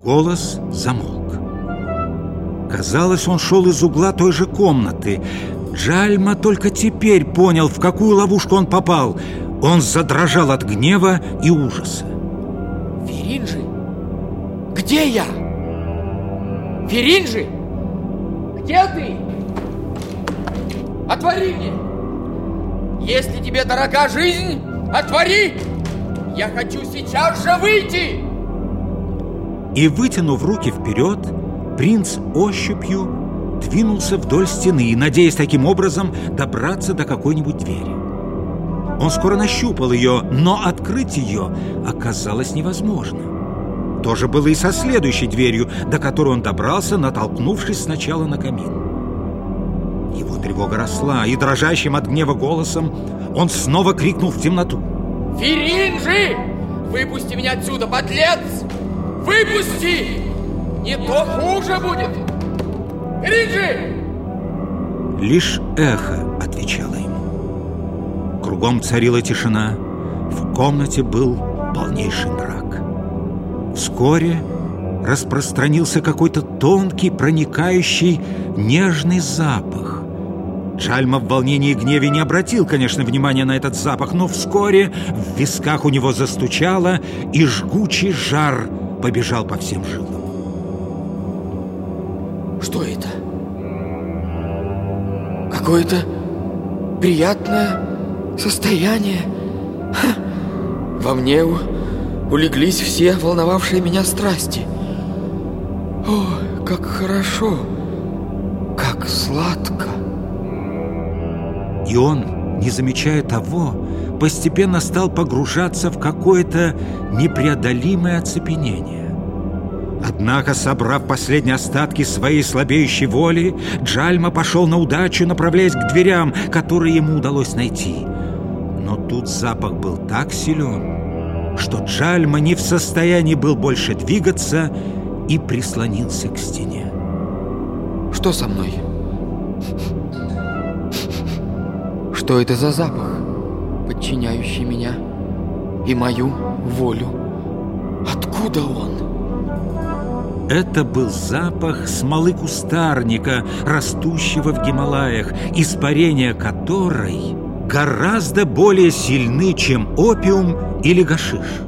Голос замолк. Казалось, он шел из угла той же комнаты. Джальма только теперь понял, в какую ловушку он попал. Он задрожал от гнева и ужаса. Феринжи? Где я? Феринжи? Где ты? Отвори мне! Если тебе дорога жизнь, отвори! Я хочу сейчас же выйти! И, вытянув руки вперед, принц ощупью двинулся вдоль стены, надеясь таким образом добраться до какой-нибудь двери. Он скоро нащупал ее, но открыть ее оказалось невозможно. То же было и со следующей дверью, до которой он добрался, натолкнувшись сначала на камин. Его тревога росла, и дрожащим от гнева голосом он снова крикнул в темноту. «Феринжи! Выпусти меня отсюда, подлец! Выпусти! Не то хуже будет! Риджи! Лишь эхо отвечало ему. Кругом царила тишина. В комнате был полнейший мрак. Вскоре распространился какой-то тонкий, проникающий, нежный запах. Джальма в волнении и гневе не обратил, конечно, внимания на этот запах, но вскоре в висках у него застучало, и жгучий жар побежал по всем жилам. Что это? Какое-то приятное состояние. Ха! Во мне улеглись все волновавшие меня страсти. О, как хорошо, как сладко. И он, не замечая того, постепенно стал погружаться в какое-то непреодолимое оцепенение. Однако, собрав последние остатки своей слабеющей воли, Джальма пошел на удачу, направляясь к дверям, которые ему удалось найти. Но тут запах был так силен, что Джальма не в состоянии был больше двигаться и прислонился к стене. Что со мной? Что это за запах, подчиняющий меня и мою волю? Откуда он? Это был запах смолы кустарника, растущего в Гималаях, испарение которой гораздо более сильны, чем опиум или гашиш.